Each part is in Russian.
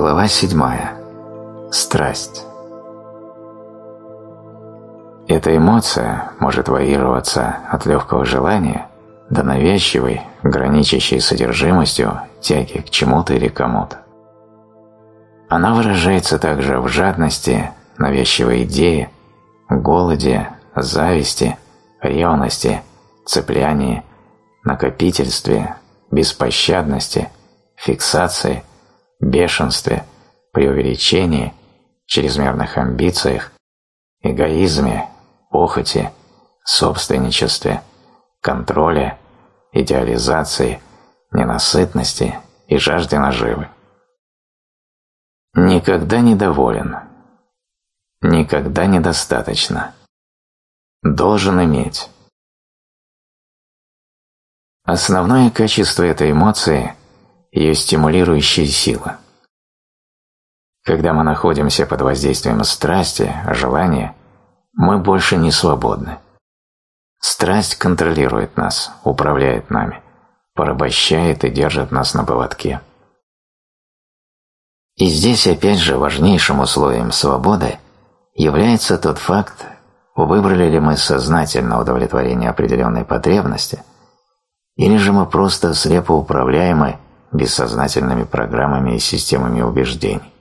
Глава 7. Страсть. Эта эмоция может варьироваться от легкого желания до навязчивой, граничащей содержимостью тяги к чему-то или кому-то. Она выражается также в жадности, навязчивой идее, голоде, зависти, ревности, цеплянии, накопительстве, беспощадности, фиксации, бешенстве, преувеличении, чрезмерных амбициях, эгоизме, похоти, собственничестве, контроле, идеализации, ненасытности и жажде наживы. Никогда недоволен. Никогда недостаточно. Должен иметь. Основное качество этой эмоции – ее стимулирующая сила. Когда мы находимся под воздействием страсти, желания, мы больше не свободны. Страсть контролирует нас, управляет нами, порабощает и держит нас на поводке. И здесь опять же важнейшим условием свободы является тот факт, выбрали ли мы сознательно удовлетворение определенной потребности, или же мы просто слепо управляемы бессознательными программами и системами убеждений.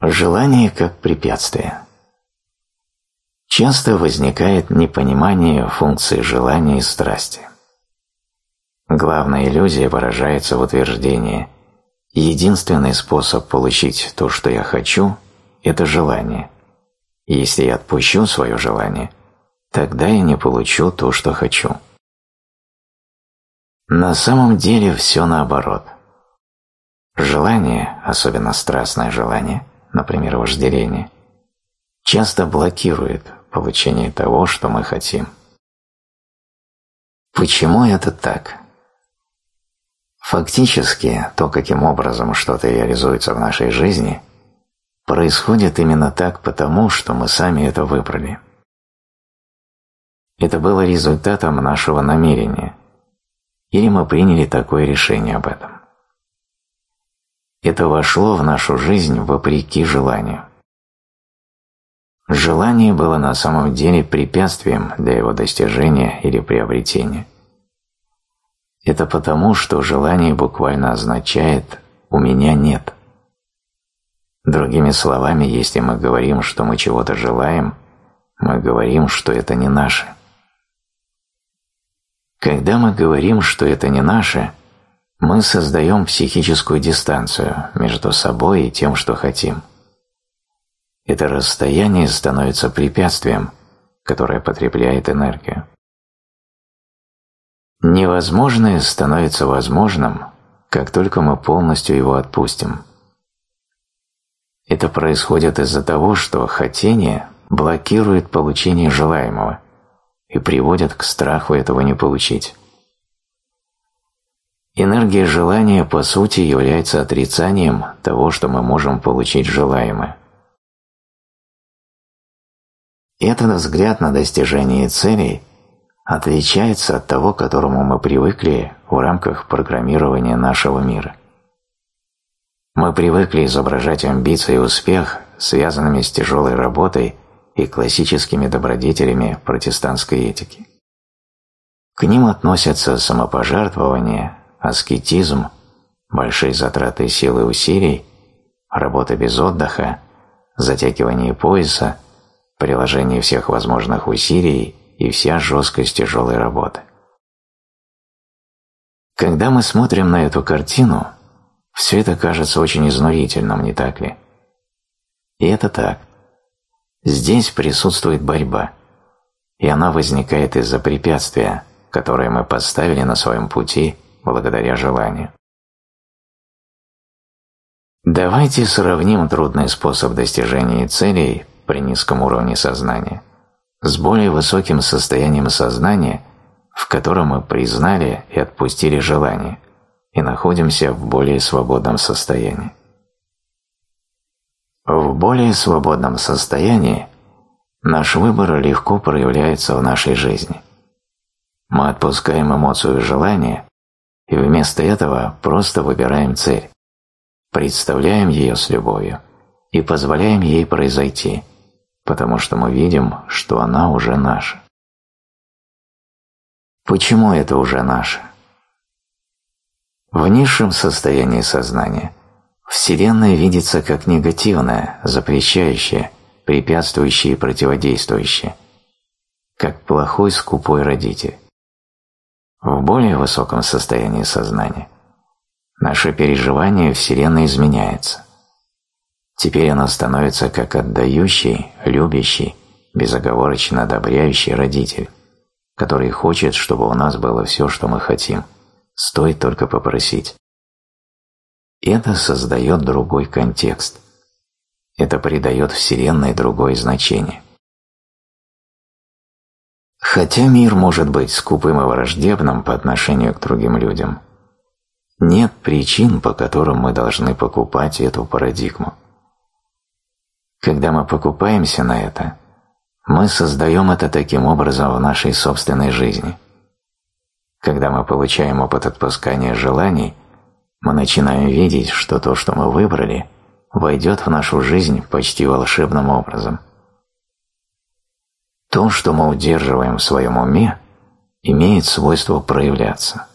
Желание как препятствие. Часто возникает непонимание функции желания и страсти. Главная иллюзия выражается в утверждении «Единственный способ получить то, что я хочу – это желание. Если я отпущу свое желание, тогда я не получу то, что хочу». На самом деле все наоборот. Желание, особенно страстное желание, например, вожделение, часто блокирует получение того, что мы хотим. Почему это так? Фактически, то, каким образом что-то реализуется в нашей жизни, происходит именно так потому, что мы сами это выбрали. Это было результатом нашего намерения, или мы приняли такое решение об этом. Это вошло в нашу жизнь вопреки желанию. Желание было на самом деле препятствием для его достижения или приобретения. Это потому, что желание буквально означает «у меня нет». Другими словами, если мы говорим, что мы чего-то желаем, мы говорим, что это не наше. Когда мы говорим, что это не наше, мы создаем психическую дистанцию между собой и тем, что хотим. Это расстояние становится препятствием, которое потребляет энергию. Невозможное становится возможным, как только мы полностью его отпустим. Это происходит из-за того, что хотение блокирует получение желаемого и приводит к страху этого не получить. Энергия желания по сути является отрицанием того, что мы можем получить желаемое. Этот взгляд на достижение целей – отличается от того, к которому мы привыкли в рамках программирования нашего мира. Мы привыкли изображать амбиции и успех, связанными с тяжелой работой и классическими добродетелями протестантской этики. К ним относятся самопожертвование, аскетизм, большие затраты сил и усилий, работа без отдыха, затягивание пояса, приложение всех возможных усилий и вся жесткость тяжелой работы. Когда мы смотрим на эту картину, все это кажется очень изнурительным, не так ли? И это так. Здесь присутствует борьба, и она возникает из-за препятствия, которое мы поставили на своем пути благодаря желанию. Давайте сравним трудный способ достижения целей при низком уровне сознания – с более высоким состоянием сознания, в котором мы признали и отпустили желание и находимся в более свободном состоянии. В более свободном состоянии наш выбор легко проявляется в нашей жизни. Мы отпускаем эмоцию желания и вместо этого просто выбираем цель, представляем ее с любовью и позволяем ей произойти, потому что мы видим, что она уже наша. Почему это уже наше? В низшем состоянии сознания Вселенная видится как негативная, запрещающая, препятствующая и противодействующая, как плохой скупой родитель. В более высоком состоянии сознания наше переживание Вселенной изменяется. Теперь она становится как отдающий, любящий, безоговорочно одобряющий родитель, который хочет, чтобы у нас было все, что мы хотим, стоит только попросить. Это создает другой контекст. Это придает Вселенной другое значение. Хотя мир может быть скупым и враждебным по отношению к другим людям, нет причин, по которым мы должны покупать эту парадигму. Когда мы покупаемся на это, мы создаем это таким образом в нашей собственной жизни. Когда мы получаем опыт отпускания желаний, мы начинаем видеть, что то, что мы выбрали, войдет в нашу жизнь почти волшебным образом – то, что мы удерживаем в своем уме, имеет свойство проявляться.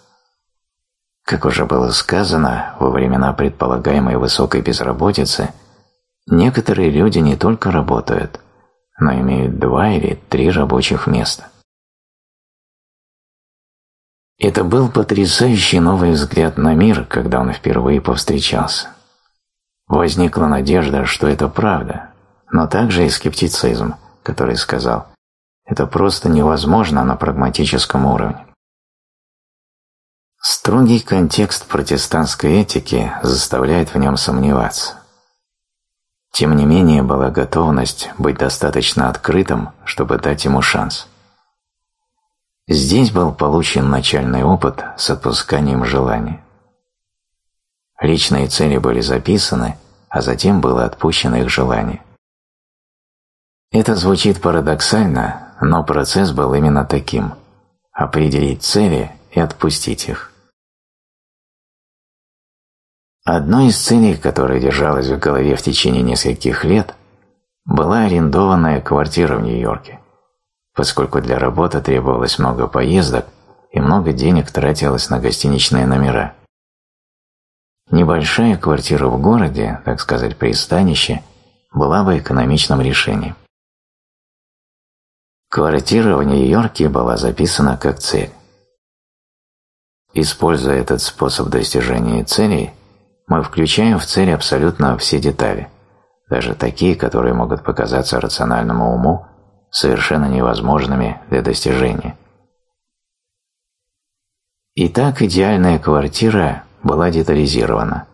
Как уже было сказано, во времена предполагаемой высокой безработицы некоторые люди не только работают, но имеют два или три рабочих места. Это был потрясающий новый взгляд на мир, когда он впервые повстречался. Возникла надежда, что это правда, но также и скептицизм, который сказал это просто невозможно на прагматическом уровне. Строгий контекст протестантской этики заставляет в нем сомневаться. Тем не менее была готовность быть достаточно открытым, чтобы дать ему шанс. Здесь был получен начальный опыт с отпусканием желаний. Личные цели были записаны, а затем было отпущено их желание. Это звучит парадоксально, но процесс был именно таким – определить цели и отпустить их. Одной из целей, которая держалась в голове в течение нескольких лет, была арендованная квартира в Нью-Йорке, поскольку для работы требовалось много поездок и много денег тратилось на гостиничные номера. Небольшая квартира в городе, так сказать, пристанище, была бы экономичным решением. Квартира в Нью-Йорке была записана как цель. Используя этот способ достижения целей, мы включаем в цель абсолютно все детали, даже такие, которые могут показаться рациональному уму совершенно невозможными для достижения. Итак, идеальная квартира была детализирована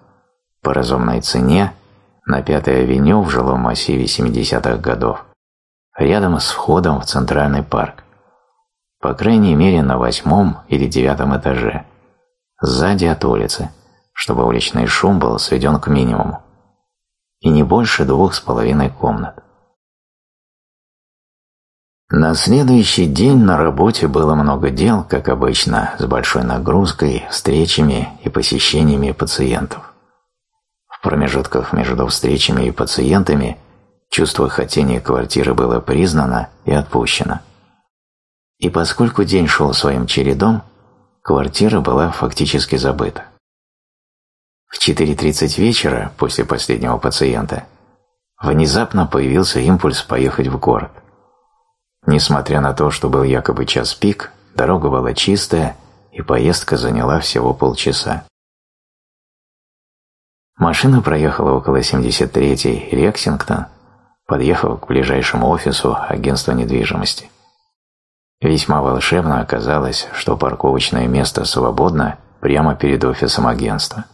по разумной цене на Пятой авеню в жилом массиве 70-х годов рядом с входом в Центральный парк. По крайней мере на восьмом или девятом этаже, сзади от улицы, чтобы уличный шум был сведен к минимуму, и не больше двух с половиной комнат. На следующий день на работе было много дел, как обычно, с большой нагрузкой, встречами и посещениями пациентов. В промежутках между встречами и пациентами Чувство хотения квартиры было признано и отпущено. И поскольку день шел своим чередом, квартира была фактически забыта. В 4.30 вечера, после последнего пациента, внезапно появился импульс поехать в город. Несмотря на то, что был якобы час пик, дорога была чистая, и поездка заняла всего полчаса. Машина проехала около 73-й Лексингтон, подъехал к ближайшему офису агентства недвижимости. Весьма волшебно оказалось, что парковочное место свободно прямо перед офисом агентства.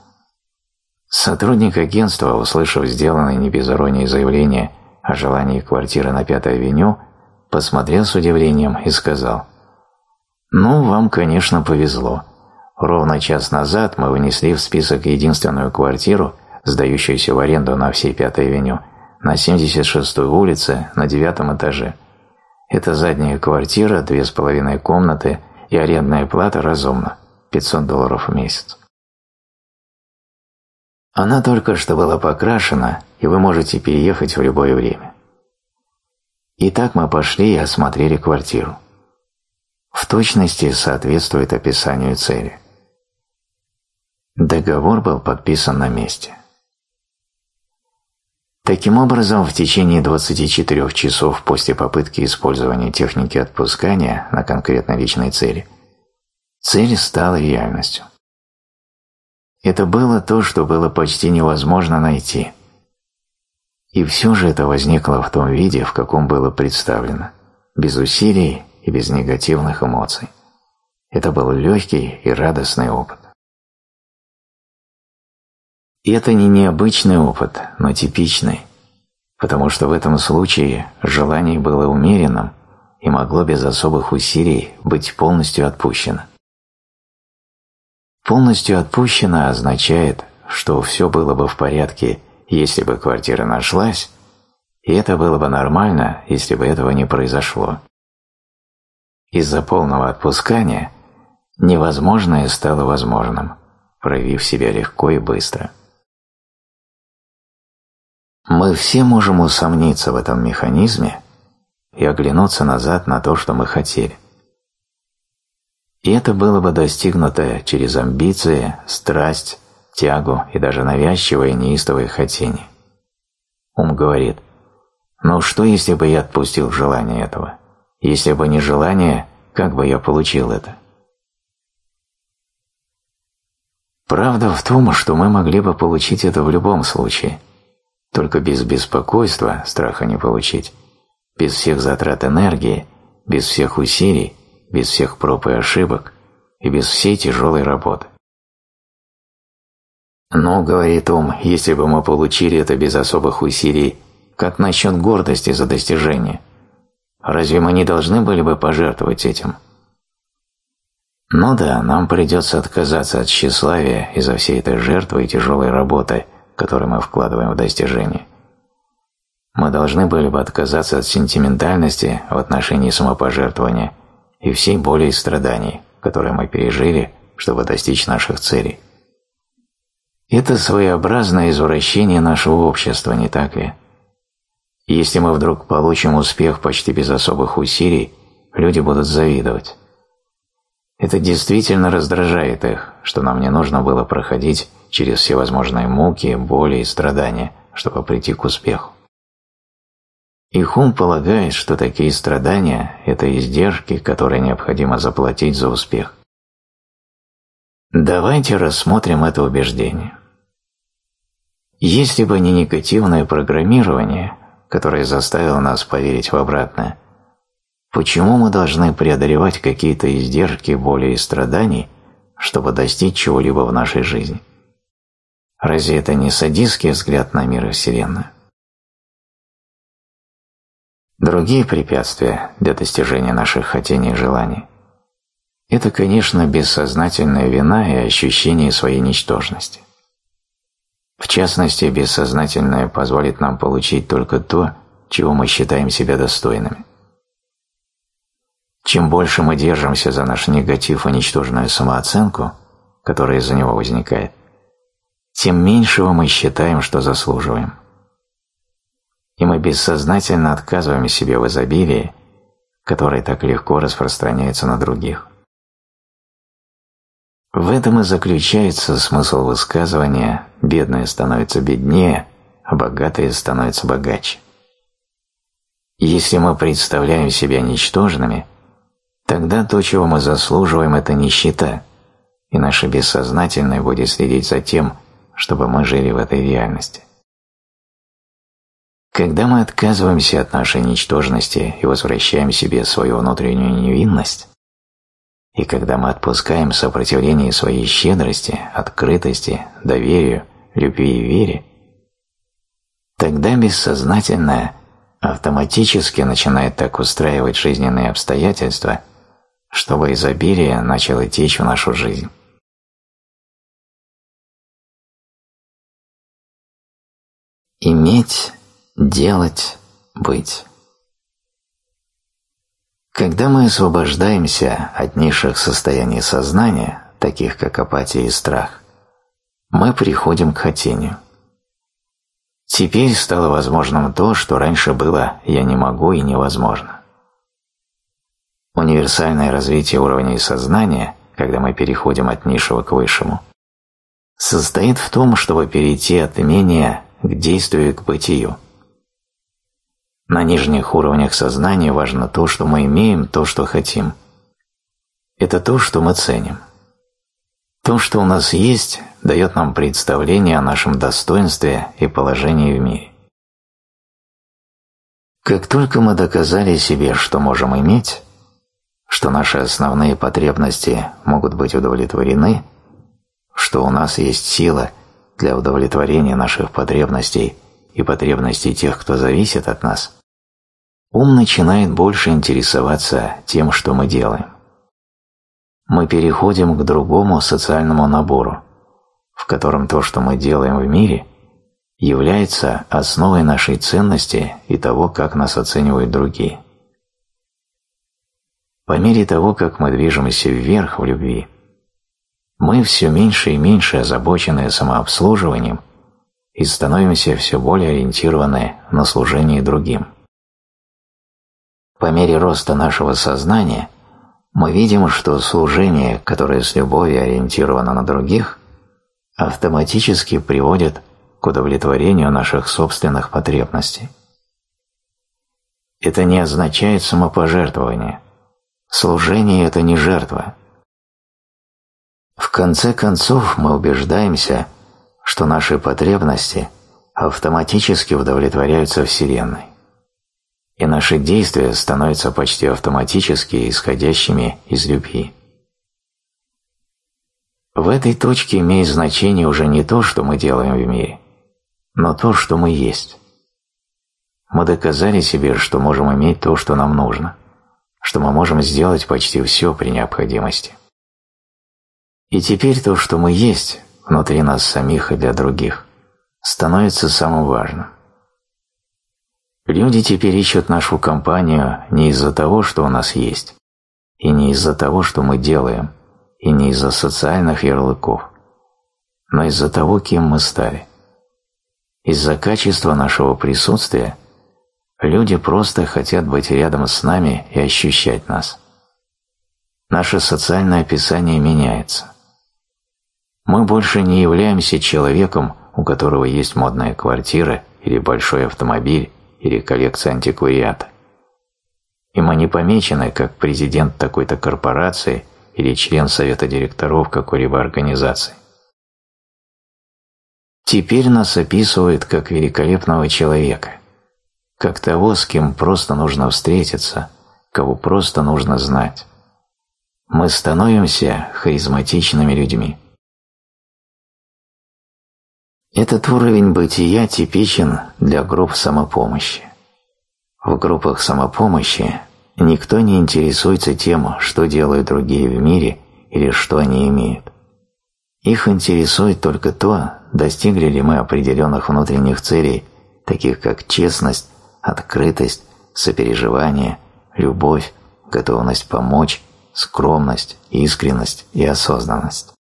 Сотрудник агентства, услышав сделанное не без иронии заявление о желании квартиры на Пятой авеню, посмотрел с удивлением и сказал «Ну, вам, конечно, повезло. Ровно час назад мы внесли в список единственную квартиру, сдающуюся в аренду на всей Пятой авеню, на 76-й улице на девятом этаже. Это задняя квартира, две с половиной комнаты и арендная плата разумна. 500 долларов в месяц. Она только что была покрашена, и вы можете переехать в любое время. Итак, мы пошли и осмотрели квартиру. В точности соответствует описанию цели. Договор был подписан на месте. Таким образом, в течение 24 часов после попытки использования техники отпускания на конкретно личной цели, цель стала реальностью. Это было то, что было почти невозможно найти. И все же это возникло в том виде, в каком было представлено, без усилий и без негативных эмоций. Это был легкий и радостный опыт. И это не необычный опыт, но типичный, потому что в этом случае желание было умеренным и могло без особых усилий быть полностью отпущено. Полностью отпущено означает, что все было бы в порядке, если бы квартира нашлась, и это было бы нормально, если бы этого не произошло. Из-за полного отпускания невозможное стало возможным, проявив себя легко и быстро. Мы все можем усомниться в этом механизме и оглянуться назад на то, что мы хотели. И это было бы достигнуто через амбиции, страсть, тягу и даже навязчивое неистовое хотение. Ум говорит, ну что, если бы я отпустил желание этого? Если бы не желание, как бы я получил это? Правда в том, что мы могли бы получить это в любом случае – только без беспокойства страха не получить, без всех затрат энергии, без всех усилий, без всех проб и ошибок и без всей тяжелой работы. «Ну, — говорит ум, — если бы мы получили это без особых усилий, как насчет гордости за достижение? Разве мы не должны были бы пожертвовать этим?» Ну да, нам придется отказаться от тщеславия из-за всей этой жертвы и тяжелой работы – который мы вкладываем в достижение. Мы должны были бы отказаться от сентиментальности в отношении самопожертвования и всей боли и страданий, которые мы пережили, чтобы достичь наших целей. Это своеобразное извращение нашего общества, не так ли? Если мы вдруг получим успех почти без особых усилий, люди будут завидовать. Это действительно раздражает их, что нам не нужно было проходить через всевозможные муки, боли и страдания, чтобы прийти к успеху. И Хум полагает, что такие страдания – это издержки, которые необходимо заплатить за успех. Давайте рассмотрим это убеждение. Если бы не негативное программирование, которое заставило нас поверить в обратное, почему мы должны преодолевать какие-то издержки, боли и страданий, чтобы достичь чего-либо в нашей жизни? Разве это не садистский взгляд на мир и Вселенную? Другие препятствия для достижения наших хотений и желаний – это, конечно, бессознательная вина и ощущение своей ничтожности. В частности, бессознательное позволит нам получить только то, чего мы считаем себя достойными. Чем больше мы держимся за наш негатив и ничтожную самооценку, которая из-за него возникает, тем меньшего мы считаем, что заслуживаем. И мы бессознательно отказываем себе в изобилии, которое так легко распространяется на других. В этом и заключается смысл высказывания «бедные становятся беднее, а богатые становятся богаче». Если мы представляем себя ничтожными, тогда то, чего мы заслуживаем, это нищета, и наше бессознательное будет следить за тем, чтобы мы жили в этой реальности. Когда мы отказываемся от нашей ничтожности и возвращаем себе свою внутреннюю невинность, и когда мы отпускаем сопротивление своей щедрости, открытости, доверию, любви и вере, тогда бессознательное автоматически начинает так устраивать жизненные обстоятельства, чтобы изобилие начало течь в нашу жизнь. Иметь, делать, быть. Когда мы освобождаемся от низших состояний сознания, таких как апатия и страх, мы приходим к хотению. Теперь стало возможным то, что раньше было «я не могу» и «невозможно». Универсальное развитие уровней сознания, когда мы переходим от низшего к высшему, состоит в том, чтобы перейти от имения к действию и к бытию. На нижних уровнях сознания важно то, что мы имеем, то, что хотим. Это то, что мы ценим. То, что у нас есть, дает нам представление о нашем достоинстве и положении в мире. Как только мы доказали себе, что можем иметь, что наши основные потребности могут быть удовлетворены, что у нас есть сила для удовлетворения наших потребностей и потребностей тех, кто зависит от нас, ум начинает больше интересоваться тем, что мы делаем. Мы переходим к другому социальному набору, в котором то, что мы делаем в мире, является основой нашей ценности и того, как нас оценивают другие. По мере того, как мы движемся вверх в любви, мы все меньше и меньше озабочены самообслуживанием и становимся все более ориентированы на служение другим. По мере роста нашего сознания мы видим, что служение, которое с любовью ориентировано на других, автоматически приводит к удовлетворению наших собственных потребностей. Это не означает самопожертвование – Служение – это не жертва. В конце концов мы убеждаемся, что наши потребности автоматически удовлетворяются Вселенной, и наши действия становятся почти автоматически исходящими из любви. В этой точке имеет значение уже не то, что мы делаем в мире, но то, что мы есть. Мы доказали себе, что можем иметь то, что нам нужно что мы можем сделать почти все при необходимости. И теперь то, что мы есть, внутри нас самих и для других, становится самым важным. Люди теперь ищут нашу компанию не из-за того, что у нас есть, и не из-за того, что мы делаем, и не из-за социальных ярлыков, но из-за того, кем мы стали. Из-за качества нашего присутствия Люди просто хотят быть рядом с нами и ощущать нас. Наше социальное описание меняется. Мы больше не являемся человеком, у которого есть модная квартира или большой автомобиль или коллекция антиквариата. И мы не помечены как президент такой-то корпорации или член совета директоров какой-либо организации. Теперь нас описывают как великолепного человека, как того, с кем просто нужно встретиться, кого просто нужно знать. Мы становимся харизматичными людьми. Этот уровень бытия типичен для групп самопомощи. В группах самопомощи никто не интересуется тем, что делают другие в мире или что они имеют. Их интересует только то, достигли ли мы определенных внутренних целей, таких как честность, открытость, сопереживание, любовь, готовность помочь, скромность, искренность и осознанность.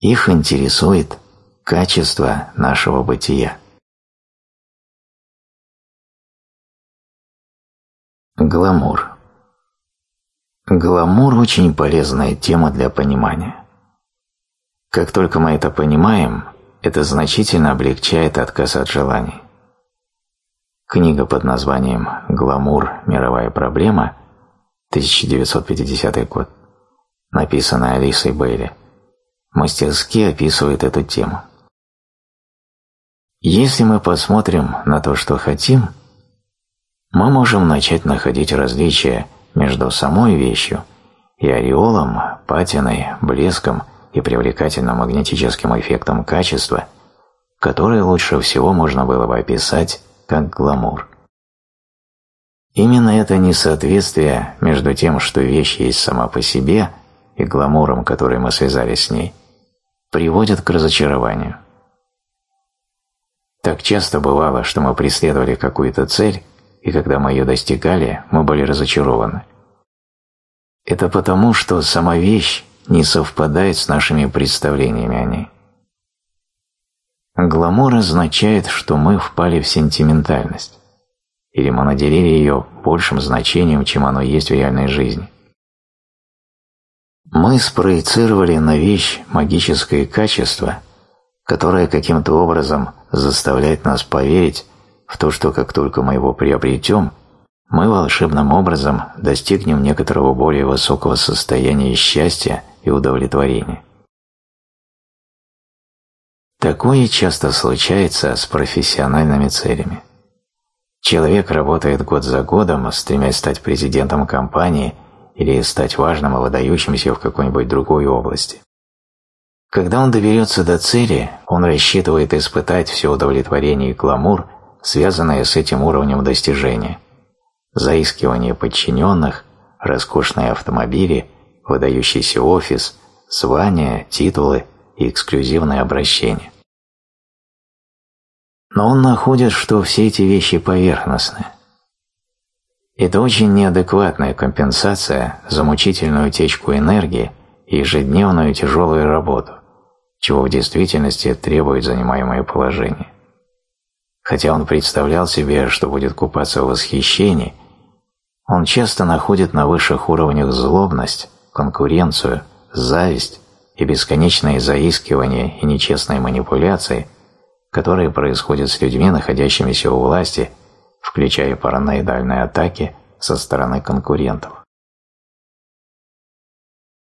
Их интересует качество нашего бытия. Гламур. Гламур – очень полезная тема для понимания. Как только мы это понимаем, это значительно облегчает отказ от желаний. Книга под названием «Гламур. Мировая проблема» 1950 год, написанная Алисой Бейли, мастерски описывает эту тему. Если мы посмотрим на то, что хотим, мы можем начать находить различия между самой вещью и ореолом, патиной, блеском и привлекательным магнетическим эффектом качества, которые лучше всего можно было бы описать как гламур. Именно это несоответствие между тем, что вещь есть сама по себе, и гламуром, который мы связали с ней, приводит к разочарованию. Так часто бывало, что мы преследовали какую-то цель, и когда мы ее достигали, мы были разочарованы. Это потому, что сама вещь не совпадает с нашими представлениями о ней. Гламур означает, что мы впали в сентиментальность, или мы наделили ее большим значением, чем оно есть в реальной жизни. Мы спроецировали на вещь магическое качество, которое каким-то образом заставляет нас поверить в то, что как только мы его приобретем, мы волшебным образом достигнем некоторого более высокого состояния счастья и удовлетворения. Такое часто случается с профессиональными целями. Человек работает год за годом, стремясь стать президентом компании или стать важным и выдающимся в какой-нибудь другой области. Когда он доберется до цели, он рассчитывает испытать все удовлетворение и гламур, связанное с этим уровнем достижения – заискивание подчиненных, роскошные автомобили, выдающийся офис, звания, титулы и эксклюзивное обращение. Но он находит, что все эти вещи поверхностны. Это очень неадекватная компенсация за мучительную утечку энергии и ежедневную тяжелую работу, чего в действительности требует занимаемое положение. Хотя он представлял себе, что будет купаться в восхищении он часто находит на высших уровнях злобность, конкуренцию, зависть и бесконечные заискивания и нечестные манипуляции, которые происходят с людьми, находящимися у власти, включая параноидальные атаки со стороны конкурентов.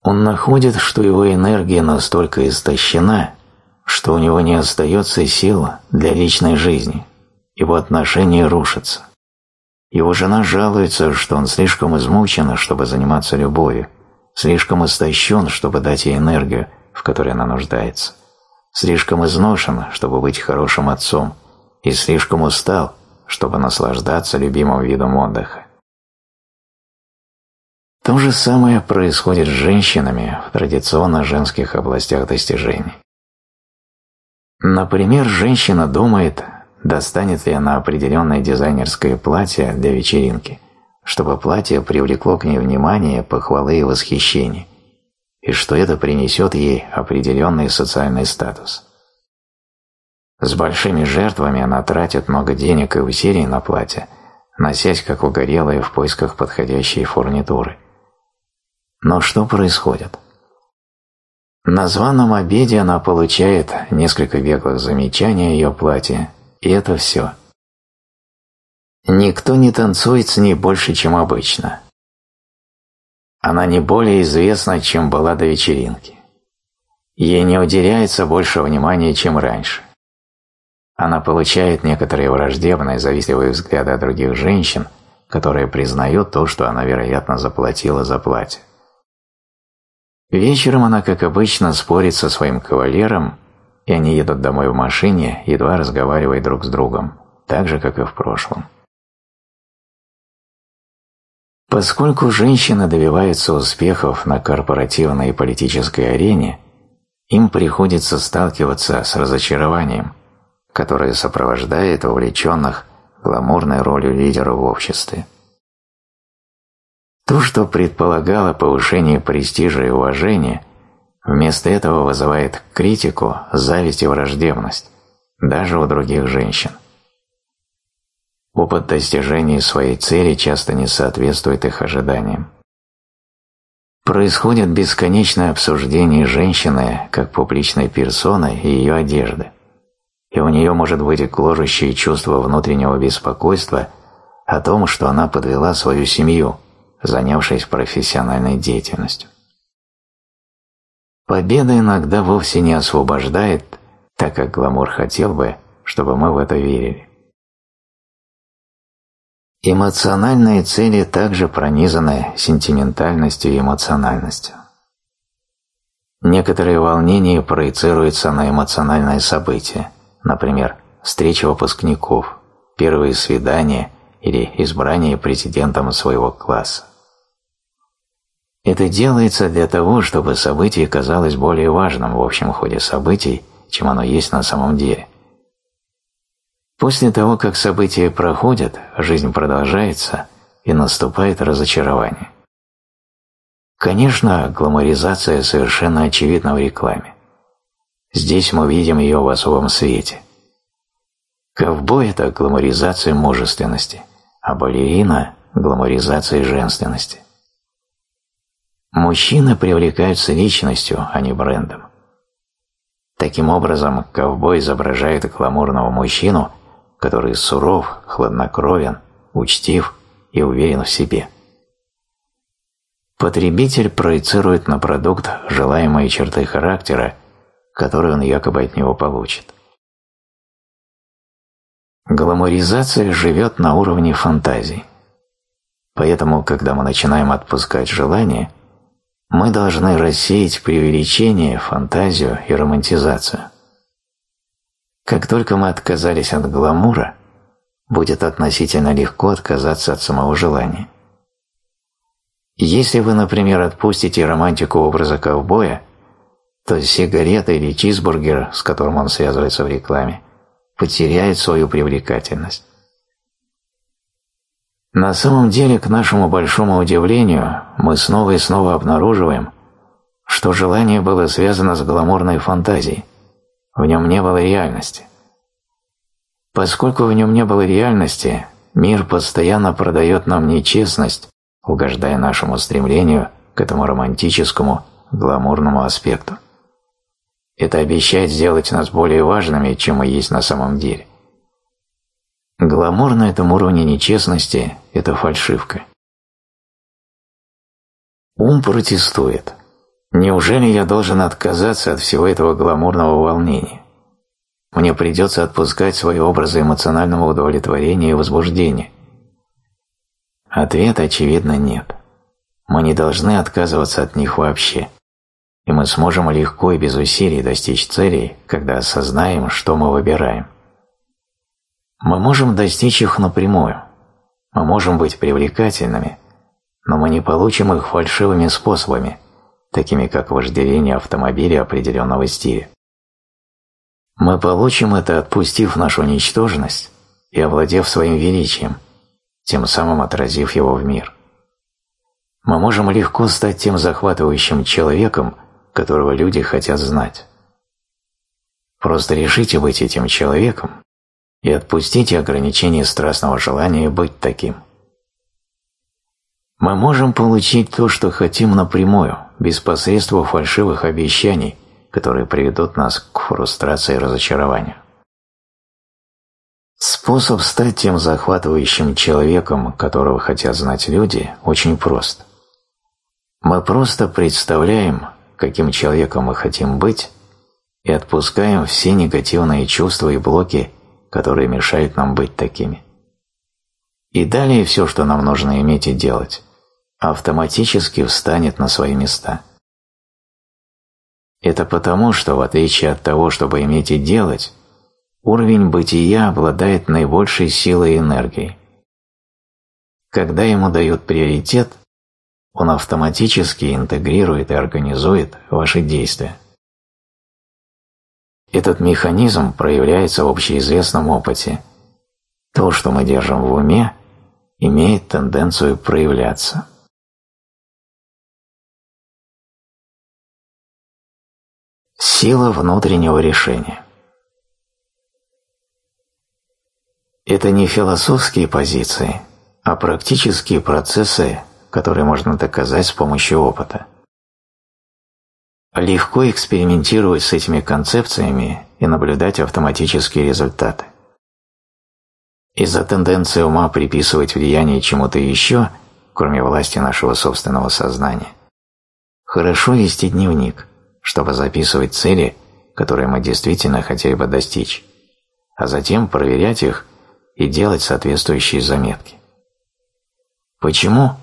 Он находит, что его энергия настолько истощена, что у него не остается сил для личной жизни, его отношения рушатся. Его жена жалуется, что он слишком измучен, чтобы заниматься любовью, слишком истощен, чтобы дать ей энергию, в которой она нуждается, слишком изношен, чтобы быть хорошим отцом, и слишком устал, чтобы наслаждаться любимым видом отдыха. То же самое происходит с женщинами в традиционно женских областях достижений. Например, женщина думает, достанет ли она определенное дизайнерское платье для вечеринки, чтобы платье привлекло к ней внимание, похвалы и восхищение, и что это принесет ей определенный социальный статус. С большими жертвами она тратит много денег и усилий на платье, носясь как угорелая в поисках подходящей фурнитуры. Но что происходит? На званом обеде она получает несколько беглых замечаний о ее платье и это все. Никто не танцует с ней больше, чем обычно. Она не более известна, чем была до вечеринки. Ей не уделяется больше внимания, чем раньше. Она получает некоторые враждебные, завистливые взгляды от других женщин, которые признают то, что она, вероятно, заплатила за платье. Вечером она, как обычно, спорит со своим кавалером и они едут домой в машине, едва разговаривая друг с другом, так же, как и в прошлом. Поскольку женщины добиваются успехов на корпоративной и политической арене, им приходится сталкиваться с разочарованием, которое сопровождает увлеченных гламурной ролью лидера в обществе. То, что предполагало повышение престижа и уважения – Вместо этого вызывает критику, зависть и враждебность, даже у других женщин. Опыт достижения своей цели часто не соответствует их ожиданиям. Происходит бесконечное обсуждение женщины как публичной персоны и ее одежды, и у нее может быть гложущее чувство внутреннего беспокойства о том, что она подвела свою семью, занявшись профессиональной деятельностью. Победа иногда вовсе не освобождает, так как гламур хотел бы, чтобы мы в это верили. Эмоциональные цели также пронизаны сентиментальностью и эмоциональностью. Некоторые волнения проецируются на эмоциональные события, например, встреча выпускников, первые свидания или избрание президентом своего класса. Это делается для того, чтобы событие казалось более важным в общем ходе событий, чем оно есть на самом деле. После того, как события проходят, жизнь продолжается и наступает разочарование. Конечно, гламоризация совершенно очевидна в рекламе. Здесь мы видим ее в особом свете. Ковбой – это гламоризация мужественности, а балерина – гламоризация женственности. Мужчины привлекаются личностью, а не брендом. Таким образом, ковбой изображает гламурного мужчину, который суров, хладнокровен, учтив и уверен в себе. Потребитель проецирует на продукт желаемые черты характера, которые он якобы от него получит. Гламуризация живет на уровне фантазий. Поэтому, когда мы начинаем отпускать желание, мы должны рассеять преувеличение, фантазию и романтизацию. Как только мы отказались от гламура, будет относительно легко отказаться от самого желания. Если вы, например, отпустите романтику образа ковбоя, то сигарета или чизбургер, с которым он связывается в рекламе, потеряет свою привлекательность. На самом деле, к нашему большому удивлению, мы снова и снова обнаруживаем, что желание было связано с гламурной фантазией, в нем не было реальности. Поскольку в нем не было реальности, мир постоянно продает нам нечестность, угождая нашему стремлению к этому романтическому, гламурному аспекту. Это обещает сделать нас более важными, чем мы есть на самом деле. Гламур на этом уровне нечестности – это фальшивка. Ум протестует. Неужели я должен отказаться от всего этого гламурного волнения? Мне придется отпускать свои образы эмоционального удовлетворения и возбуждения. Ответ, очевидно, нет. Мы не должны отказываться от них вообще и мы сможем легко и без усилий достичь целей, когда осознаем, что мы выбираем. Мы можем достичь их напрямую, мы можем быть привлекательными, но мы не получим их фальшивыми способами, такими как вожделение автомобиля определенного стиля. Мы получим это, отпустив нашу ничтожность и овладев своим величием, тем самым отразив его в мир. Мы можем легко стать тем захватывающим человеком, которого люди хотят знать. Просто решите быть этим человеком и отпустите ограничение страстного желания быть таким. Мы можем получить то, что хотим напрямую, без посредства фальшивых обещаний, которые приведут нас к фрустрации и разочарованию. Способ стать тем захватывающим человеком, которого хотят знать люди, очень прост. Мы просто представляем, каким человеком мы хотим быть, и отпускаем все негативные чувства и блоки, которые мешают нам быть такими. И далее все, что нам нужно иметь и делать, автоматически встанет на свои места. Это потому, что в отличие от того, чтобы иметь и делать, уровень бытия обладает наибольшей силой и энергией. Когда ему дают приоритет, он автоматически интегрирует и организует ваши действия. Этот механизм проявляется в общеизвестном опыте. То, что мы держим в уме, имеет тенденцию проявляться. Сила внутреннего решения. Это не философские позиции, а практические процессы которые можно доказать с помощью опыта. Легко экспериментировать с этими концепциями и наблюдать автоматические результаты. Из-за тенденции ума приписывать влияние чему-то еще, кроме власти нашего собственного сознания, хорошо вести дневник, чтобы записывать цели, которые мы действительно хотели бы достичь, а затем проверять их и делать соответствующие заметки. Почему?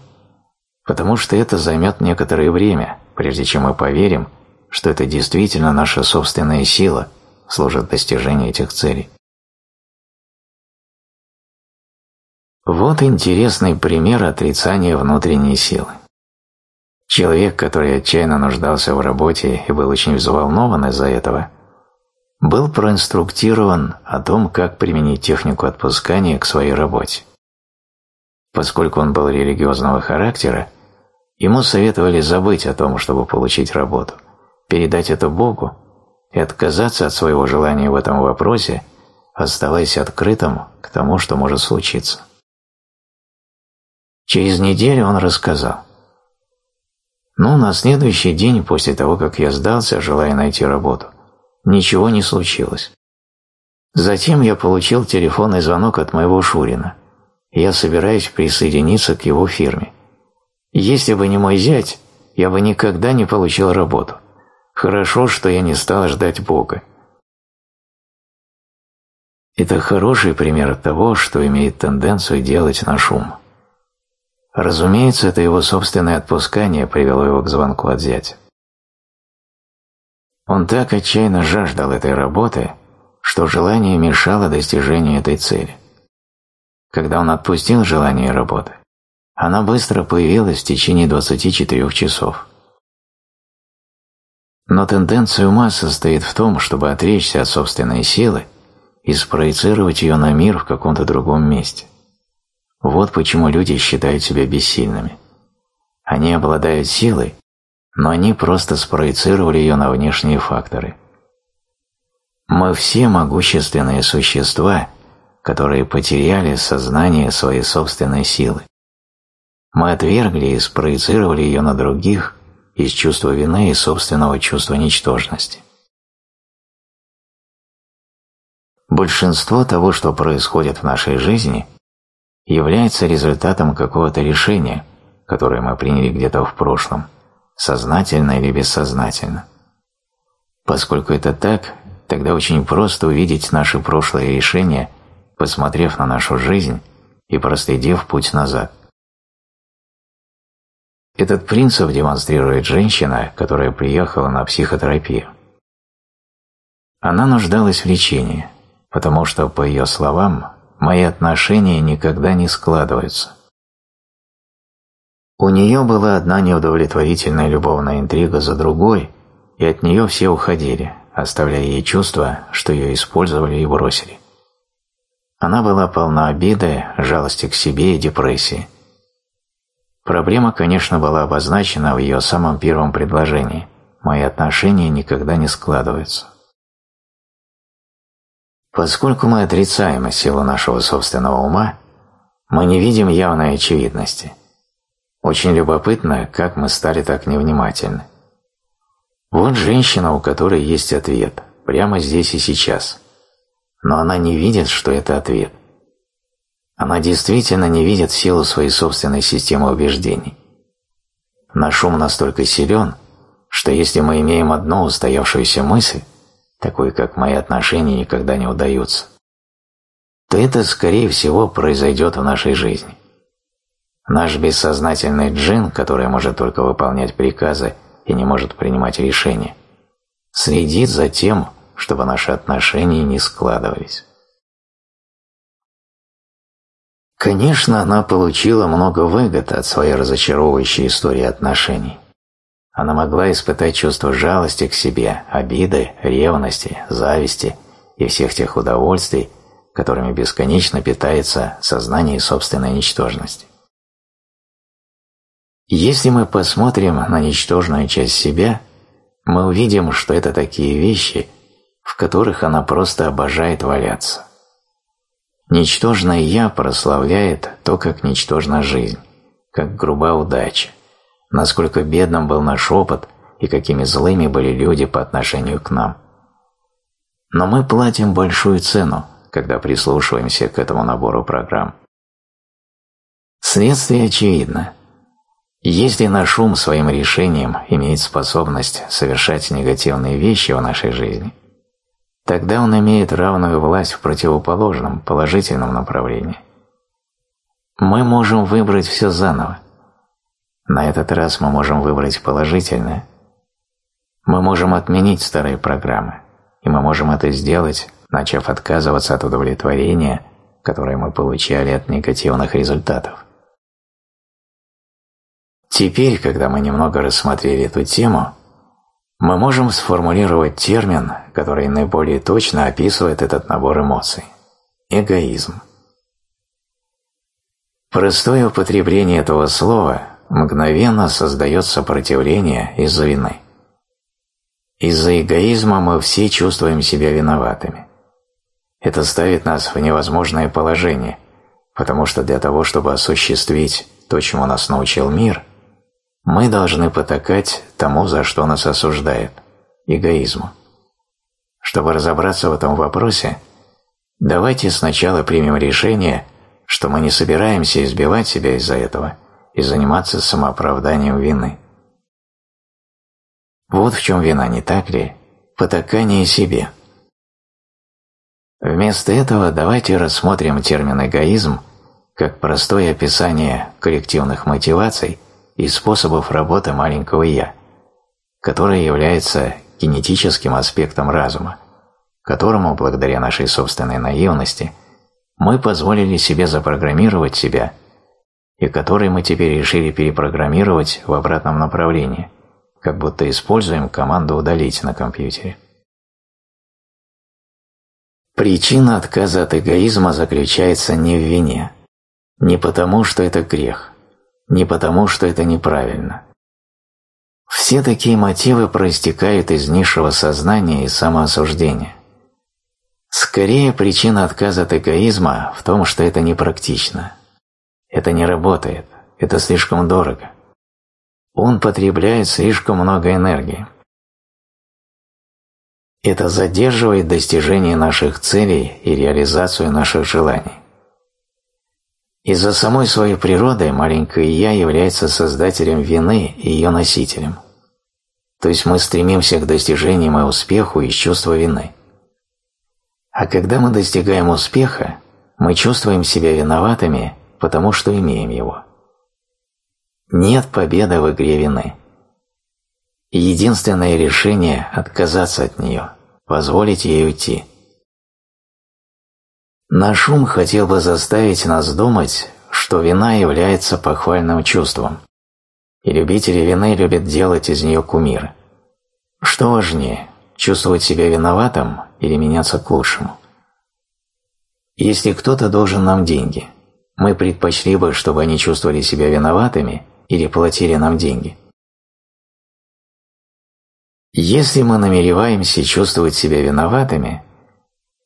потому что это займет некоторое время, прежде чем мы поверим, что это действительно наша собственная сила служит достижению этих целей. Вот интересный пример отрицания внутренней силы. Человек, который отчаянно нуждался в работе и был очень взволнован из-за этого, был проинструктирован о том, как применить технику отпускания к своей работе. Поскольку он был религиозного характера, Ему советовали забыть о том, чтобы получить работу, передать это Богу и отказаться от своего желания в этом вопросе, оставаясь открытым к тому, что может случиться. Через неделю он рассказал. Ну, на следующий день после того, как я сдался, желая найти работу, ничего не случилось. Затем я получил телефонный звонок от моего Шурина. Я собираюсь присоединиться к его фирме. Если бы не мой зять, я бы никогда не получил работу. Хорошо, что я не стал ждать Бога. Это хороший пример того, что имеет тенденцию делать наш ум. Разумеется, это его собственное отпускание привело его к звонку от зятя. Он так отчаянно жаждал этой работы, что желание мешало достижению этой цели. Когда он отпустил желание работы, она быстро появилась в течение 24 часов. Но тенденция ума состоит в том, чтобы отречься от собственной силы и спроецировать ее на мир в каком-то другом месте. Вот почему люди считают себя бессильными. Они обладают силой, но они просто спроецировали ее на внешние факторы. Мы все могущественные существа, которые потеряли сознание своей собственной силы. Мы отвергли и спроецировали ее на других из чувства вины и собственного чувства ничтожности. Большинство того, что происходит в нашей жизни, является результатом какого-то решения, которое мы приняли где-то в прошлом, сознательно или бессознательно. Поскольку это так, тогда очень просто увидеть наши прошлые решения, посмотрев на нашу жизнь и проследив путь назад. Этот принцип демонстрирует женщина, которая приехала на психотерапию. Она нуждалась в лечении – потому что, по ее словам, мои отношения никогда не складываются. У нее была одна неудовлетворительная любовная интрига за другой, и от нее все уходили, оставляя ей чувство, что ее использовали и бросили. Она была полна обиды, жалости к себе и депрессии. Проблема, конечно, была обозначена в ее самом первом предложении «Мои отношения никогда не складываются». Поскольку мы отрицаем силу нашего собственного ума, мы не видим явной очевидности. Очень любопытно, как мы стали так невнимательны. Вот женщина, у которой есть ответ, прямо здесь и сейчас. Но она не видит, что это ответ. Она действительно не видит силу своей собственной системы убеждений. Наш ум настолько силен, что если мы имеем одну устоявшуюся мысль, такой как мои отношения никогда не удаются, то это, скорее всего, произойдет в нашей жизни. Наш бессознательный джин, который может только выполнять приказы и не может принимать решения, следит за тем, чтобы наши отношения не складывались. Конечно, она получила много выгод от своей разочаровывающей истории отношений. Она могла испытать чувство жалости к себе, обиды, ревности, зависти и всех тех удовольствий, которыми бесконечно питается сознание собственной ничтожности. Если мы посмотрим на ничтожную часть себя, мы увидим, что это такие вещи, в которых она просто обожает валяться. Ничтожное «я» прославляет то, как ничтожна жизнь, как груба удача насколько бедным был наш опыт и какими злыми были люди по отношению к нам. Но мы платим большую цену, когда прислушиваемся к этому набору программ. Следствие очевидно. Если наш ум своим решением имеет способность совершать негативные вещи в нашей жизни, тогда он имеет равную власть в противоположном, положительном направлении. Мы можем выбрать все заново, на этот раз мы можем выбрать положительное. Мы можем отменить старые программы, и мы можем это сделать, начав отказываться от удовлетворения, которое мы получали от негативных результатов. Теперь, когда мы немного рассмотрели эту тему, мы можем сформулировать термин, который наиболее точно описывает этот набор эмоций – эгоизм. Простое употребление этого слова мгновенно создает сопротивление из-за вины. Из-за эгоизма мы все чувствуем себя виноватыми. Это ставит нас в невозможное положение, потому что для того, чтобы осуществить то, чему нас научил мир, мы должны потакать тому, за что нас осуждает – эгоизму. Чтобы разобраться в этом вопросе, давайте сначала примем решение, что мы не собираемся избивать себя из-за этого и заниматься самооправданием вины. Вот в чем вина, не так ли? Потакание себе. Вместо этого давайте рассмотрим термин «эгоизм» как простое описание коллективных мотиваций и способов работы маленького «я», которое является генетическим аспектом разума, которому, благодаря нашей собственной наивности, мы позволили себе запрограммировать себя и который мы теперь решили перепрограммировать в обратном направлении – как будто используем команду «удалить» на компьютере. Причина отказа от эгоизма заключается не в вине, не потому, что это грех, не потому, что это неправильно. Все такие мотивы проистекают из низшего сознания и самоосуждения. Скорее, причина отказа от эгоизма в том, что это непрактично. Это не работает, это слишком дорого он потребляет слишком много энергии. Это задерживает достижение наших целей и реализацию наших желаний. Из-за самой своей природы маленькое «я» является создателем вины и ее носителем. То есть мы стремимся к достижениям и успеху из чувства вины. А когда мы достигаем успеха, мы чувствуем себя виноватыми, потому что имеем его. Нет победы в игре вины. Единственное решение – отказаться от нее, позволить ей уйти. Наш ум хотел бы заставить нас думать, что вина является похвальным чувством, и любители вины любят делать из нее кумира. Что важнее – чувствовать себя виноватым или меняться к лучшему? Если кто-то должен нам деньги, мы предпочли бы, чтобы они чувствовали себя виноватыми – или платили нам деньги. Если мы намереваемся чувствовать себя виноватыми,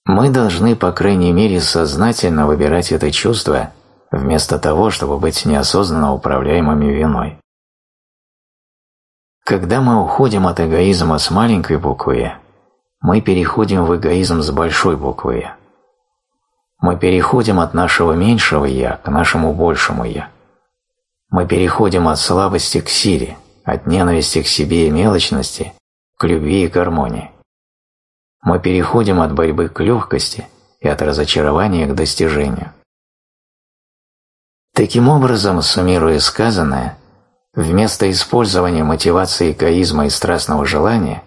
мы должны, по крайней мере, сознательно выбирать это чувство вместо того, чтобы быть неосознанно управляемыми виной. Когда мы уходим от эгоизма с маленькой буквы мы переходим в эгоизм с большой буквы. Мы переходим от нашего меньшего «я» к нашему большему «я» мы переходим от слабости к силе, от ненависти к себе и мелочности к любви и гармонии. Мы переходим от борьбы к легкости и от разочарования к достижению. Таким образом, суммируя сказанное, вместо использования мотивации эгоизма и страстного желания,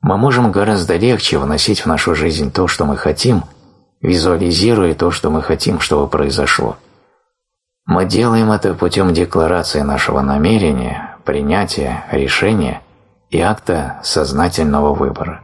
мы можем гораздо легче вносить в нашу жизнь то, что мы хотим, визуализируя то, что мы хотим, чтобы произошло – мы делаем это путем декларации нашего намерения, принятия, решения и акта сознательного выбора.